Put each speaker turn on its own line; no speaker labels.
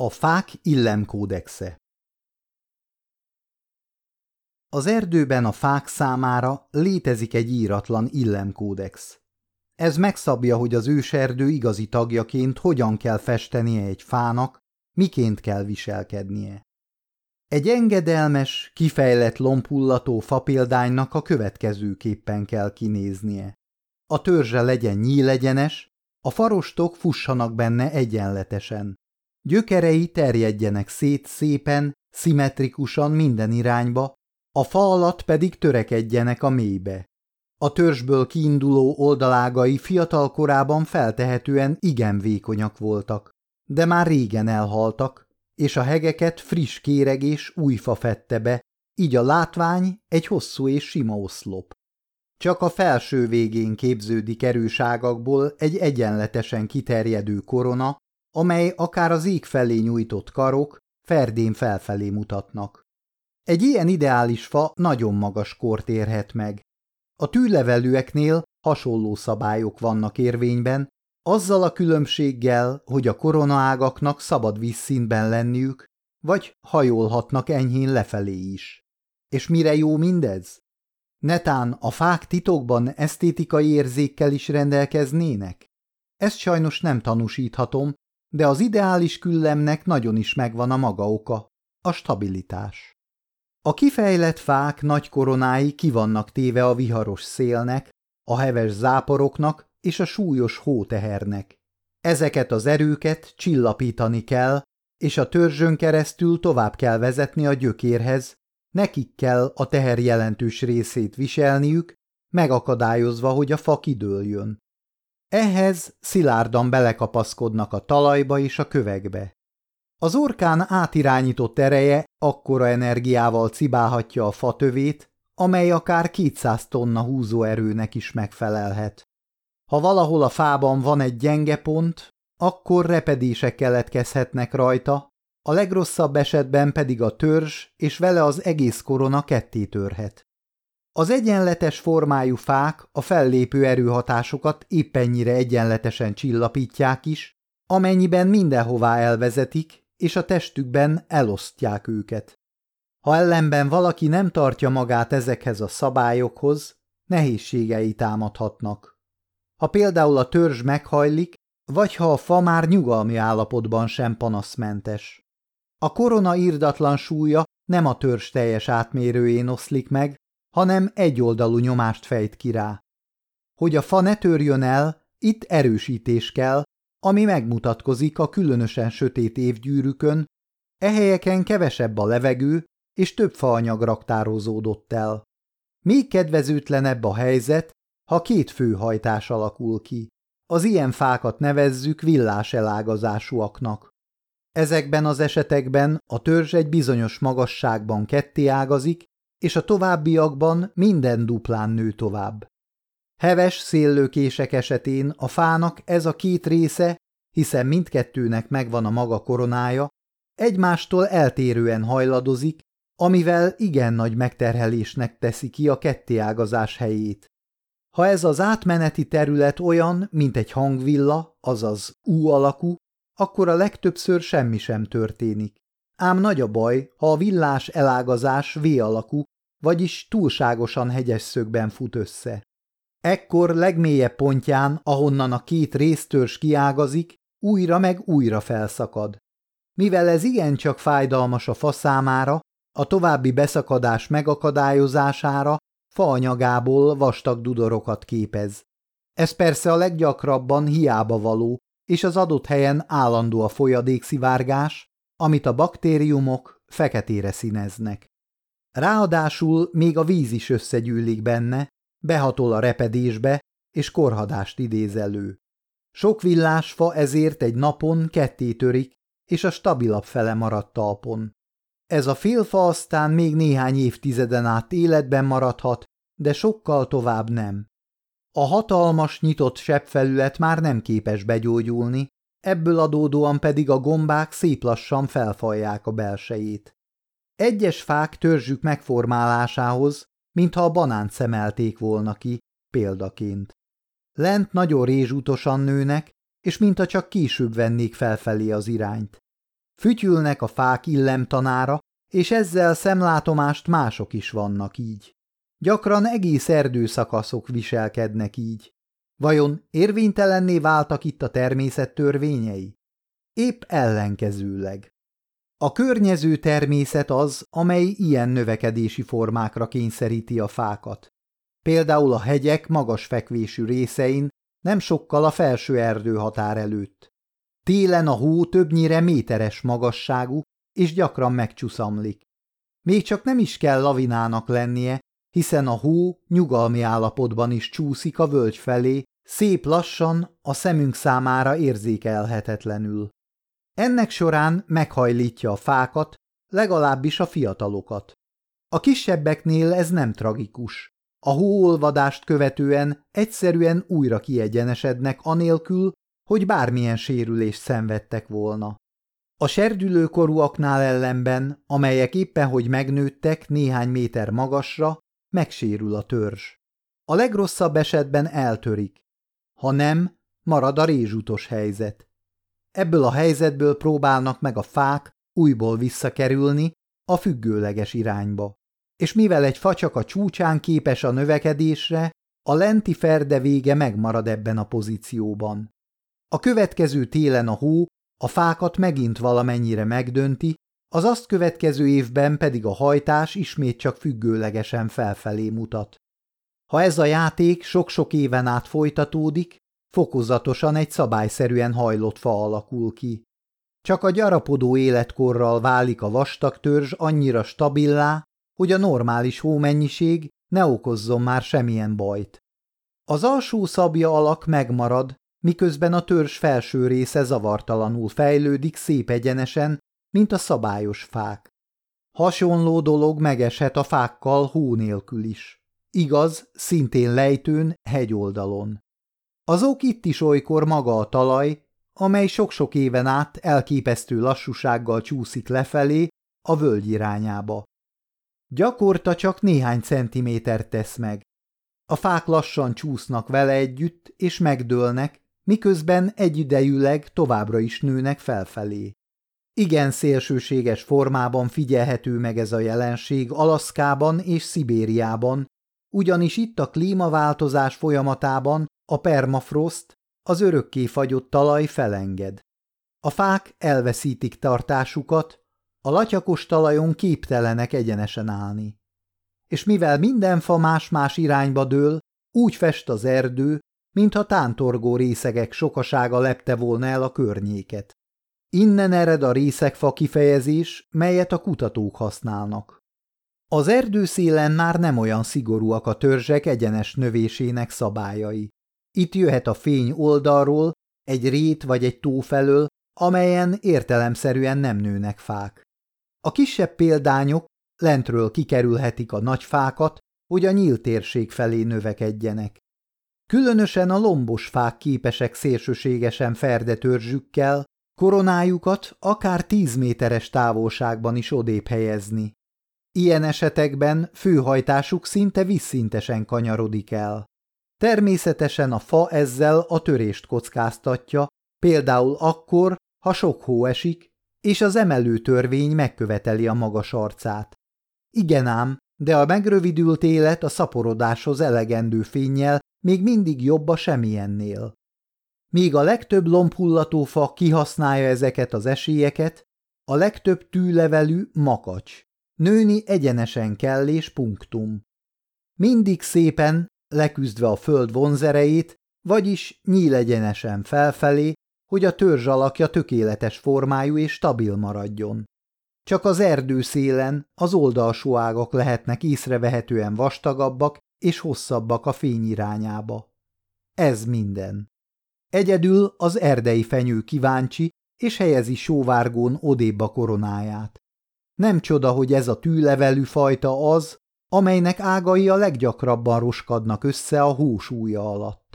A fák illemkódexe Az erdőben a fák számára létezik egy íratlan illemkódex. Ez megszabja, hogy az őserdő igazi tagjaként hogyan kell festenie egy fának, miként kell viselkednie. Egy engedelmes, kifejlett lompullató fapéldánynak a következőképpen kell kinéznie. A törzse legyen nyílegyenes, a farostok fussanak benne egyenletesen. Gyökerei terjedjenek szét szépen, szimmetrikusan minden irányba, a fa alatt pedig törekedjenek a mélybe. A törzsből kiinduló oldalágai fiatal korában feltehetően igen vékonyak voltak, de már régen elhaltak, és a hegeket friss kéreg és új fa fette be, így a látvány egy hosszú és sima oszlop. Csak a felső végén képződik erőságakból egy egyenletesen kiterjedő korona, amely akár az ég felé nyújtott karok ferdén felfelé mutatnak. Egy ilyen ideális fa nagyon magas kort érhet meg. A tűlevelőeknél hasonló szabályok vannak érvényben, azzal a különbséggel, hogy a koronaágaknak szabad vízszínben lenniük, vagy hajolhatnak enyhén lefelé is. És mire jó mindez? Netán a fák titokban esztétikai érzékkel is rendelkeznének? Ezt sajnos nem tanúsíthatom, de az ideális küllemnek nagyon is megvan a maga oka, a stabilitás. A kifejlett fák nagy koronái kivannak téve a viharos szélnek, a heves záporoknak és a súlyos hótehernek. Ezeket az erőket csillapítani kell, és a törzsön keresztül tovább kell vezetni a gyökérhez, nekik kell a teher jelentős részét viselniük, megakadályozva, hogy a fa kidőljön. Ehhez szilárdan belekapaszkodnak a talajba és a kövekbe. Az orkán átirányított ereje akkora energiával cibálhatja a fatövét, amely akár 200 tonna húzóerőnek is megfelelhet. Ha valahol a fában van egy gyenge pont, akkor repedések keletkezhetnek rajta, a legrosszabb esetben pedig a törzs és vele az egész korona ketté törhet. Az egyenletes formájú fák a fellépő erőhatásokat éppennyire egyenletesen csillapítják is, amennyiben mindenhová elvezetik, és a testükben elosztják őket. Ha ellenben valaki nem tartja magát ezekhez a szabályokhoz, nehézségei támadhatnak. Ha például a törzs meghajlik, vagy ha a fa már nyugalmi állapotban sem panaszmentes. A korona írdatlan súlya nem a törzs teljes átmérőjén oszlik meg, hanem egyoldalú nyomást fejt ki rá. Hogy a fa ne törjön el, itt erősítés kell, ami megmutatkozik a különösen sötét évgyűrűkön, ehelyeken kevesebb a levegő, és több faanyag raktározódott el. Még kedvezőtlenebb a helyzet, ha két főhajtás alakul ki. Az ilyen fákat nevezzük villás elágazásúaknak. Ezekben az esetekben a törzs egy bizonyos magasságban ketté ágazik, és a továbbiakban minden duplán nő tovább. Heves széllőkések esetén a fának ez a két része, hiszen mindkettőnek megvan a maga koronája, egymástól eltérően hajladozik, amivel igen nagy megterhelésnek teszi ki a kettéágazás helyét. Ha ez az átmeneti terület olyan, mint egy hangvilla, azaz U alakú, akkor a legtöbbször semmi sem történik. Ám nagy a baj, ha a villás elágazás V alakú, vagyis túlságosan hegyes szögben fut össze. Ekkor legmélyebb pontján, ahonnan a két résztörzs kiágazik, újra meg újra felszakad. Mivel ez igencsak fájdalmas a fa számára, a további beszakadás megakadályozására faanyagából vastag dudorokat képez. Ez persze a leggyakrabban hiába való, és az adott helyen állandó a folyadékszivárgás, amit a baktériumok feketére színeznek. Ráadásul még a víz is összegyűlik benne, behatol a repedésbe, és korhadást idéz elő. Sok villásfa ezért egy napon ketté törik, és a stabilabb fele maradt talpon. Ez a félfa aztán még néhány évtizeden át életben maradhat, de sokkal tovább nem. A hatalmas, nyitott sebfelület már nem képes begyógyulni, ebből adódóan pedig a gombák szép lassan felfalják a belsejét. Egyes fák törzsük megformálásához, mintha a banánt szemelték volna ki, példaként. Lent nagyon rézsútosan nőnek, és mintha csak később vennék felfelé az irányt. Fütyülnek a fák illemtanára, és ezzel szemlátomást mások is vannak így. Gyakran egész erdőszakaszok viselkednek így. Vajon érvénytelenné váltak itt a természet törvényei? Épp ellenkezőleg. A környező természet az, amely ilyen növekedési formákra kényszeríti a fákat. Például a hegyek magas fekvésű részein, nem sokkal a felső erdő határ előtt. Télen a hó többnyire méteres magasságú, és gyakran megcsuszamlik. Még csak nem is kell lavinának lennie, hiszen a hó nyugalmi állapotban is csúszik a völgy felé, szép lassan, a szemünk számára érzékelhetetlenül. Ennek során meghajlítja a fákat, legalábbis a fiatalokat. A kisebbeknél ez nem tragikus. A hóolvadást követően egyszerűen újra kiegyenesednek anélkül, hogy bármilyen sérülést szenvedtek volna. A serdülőkorúaknál ellenben, amelyek éppen hogy megnőttek néhány méter magasra, megsérül a törzs. A legrosszabb esetben eltörik. Ha nem, marad a rézsutos helyzet. Ebből a helyzetből próbálnak meg a fák újból visszakerülni a függőleges irányba. És mivel egy fa csak a csúcsán képes a növekedésre, a lenti ferde vége megmarad ebben a pozícióban. A következő télen a hó a fákat megint valamennyire megdönti, az azt következő évben pedig a hajtás ismét csak függőlegesen felfelé mutat. Ha ez a játék sok-sok éven át folytatódik, fokozatosan egy szabályszerűen hajlott fa alakul ki. Csak a gyarapodó életkorral válik a vastag törzs annyira stabilá, hogy a normális hómennyiség ne okozzon már semmilyen bajt. Az alsó szabja alak megmarad, miközben a törzs felső része zavartalanul fejlődik szép egyenesen, mint a szabályos fák. Hasonló dolog megeshet a fákkal hó nélkül is. Igaz, szintén lejtőn, hegyoldalon. Az ok itt is olykor maga a talaj, amely sok-sok éven át elképesztő lassúsággal csúszik lefelé a völgy irányába. Gyakorta csak néhány centiméter tesz meg. A fák lassan csúsznak vele együtt, és megdőlnek, miközben egyidejűleg továbbra is nőnek felfelé. Igen szélsőséges formában figyelhető meg ez a jelenség Alaszkában és Szibériában, ugyanis itt a klímaváltozás folyamatában a permafrost, az örökké fagyott talaj felenged. A fák elveszítik tartásukat, a latyakos talajon képtelenek egyenesen állni. És mivel minden fa más-más irányba dől, úgy fest az erdő, mintha tántorgó részegek sokasága lepte volna el a környéket. Innen ered a részegfa kifejezés, melyet a kutatók használnak. Az erdőszélen már nem olyan szigorúak a törzsek egyenes növésének szabályai. Itt jöhet a fény oldalról, egy rét vagy egy tó felől, amelyen értelemszerűen nem nőnek fák. A kisebb példányok lentről kikerülhetik a nagy fákat, hogy a nyílt térség felé növekedjenek. Különösen a lombos fák képesek szélsőségesen törzsükkel, koronájukat akár tíz méteres távolságban is odébb helyezni. Ilyen esetekben főhajtásuk szinte visszintesen kanyarodik el. Természetesen a fa ezzel a törést kockáztatja, például akkor, ha sok hó esik, és az emelő törvény megköveteli a magas arcát. Igen ám, de a megrövidült élet a szaporodáshoz elegendő fényjel még mindig jobb a semmilyennél. Míg a legtöbb lombhullatófa kihasználja ezeket az esélyeket, a legtöbb tűlevelű makacs. Nőni egyenesen kell és punktum. Mindig szépen, leküzdve a föld vonzereit, vagyis nyílegyenesen felfelé, hogy a törzs alakja tökéletes formájú és stabil maradjon. Csak az erdő szélen az oldalsó ágak lehetnek észrevehetően vastagabbak és hosszabbak a fény irányába. Ez minden. Egyedül az erdei fenyő kíváncsi, és helyezi sóvárgón odébb a koronáját. Nem csoda, hogy ez a tűlevelű fajta az, amelynek ágai a leggyakrabban roskadnak össze a húsúja alatt.